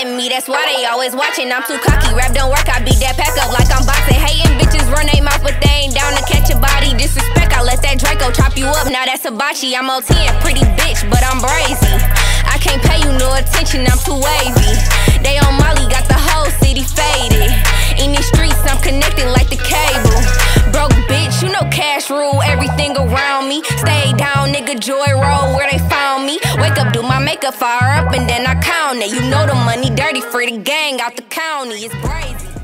Me, that's why they always watching. I'm too cocky, rap don't work. I beat that pack up like I'm boxing. Hating bitches run they mouth, but they ain't down to catch a body. Disrespect, I let that Draco chop you up. Now that's a bocce. I'm OT and pretty bitch, but I'm brazy. I can't pay you no attention, I'm too wavy. Stay down, nigga, joy roll where they found me. Wake up, do my makeup, fire up, and then I count it. You know the money dirty for the gang out the county. It's brazy.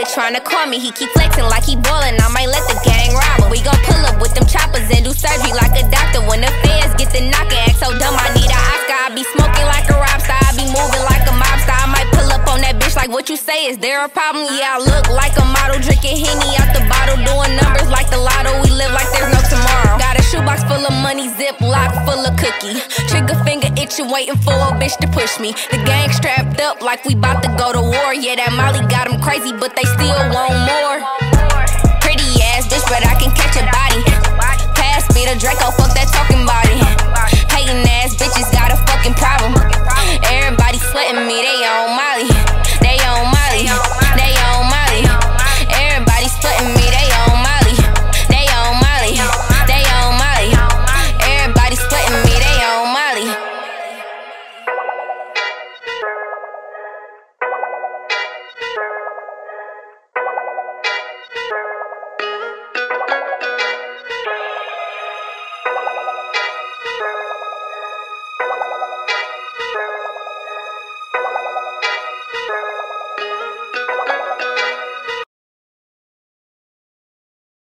Nigga tryna call me. He keep flexing like he ballin'. I might let the gang rob him. We gon' pull up with them choppers and do surgery like a doctor. When the feds get the knockin', act so dumb. I need a Oscar. I be smoking like a rock star. I be moving like a mob star. I might pull up on that bitch like what you say. Is there a problem? Yeah, I look like a model drinking henny out the bottle, doing numbers like the lotto. We live like there's no tomorrow. Got a shoebox full of money, zip lock full of cookie. Trigger itching, waiting for a bitch to push me. The gang strapped up like we bout to go to war. Yeah, that Molly got them crazy, but they still want more.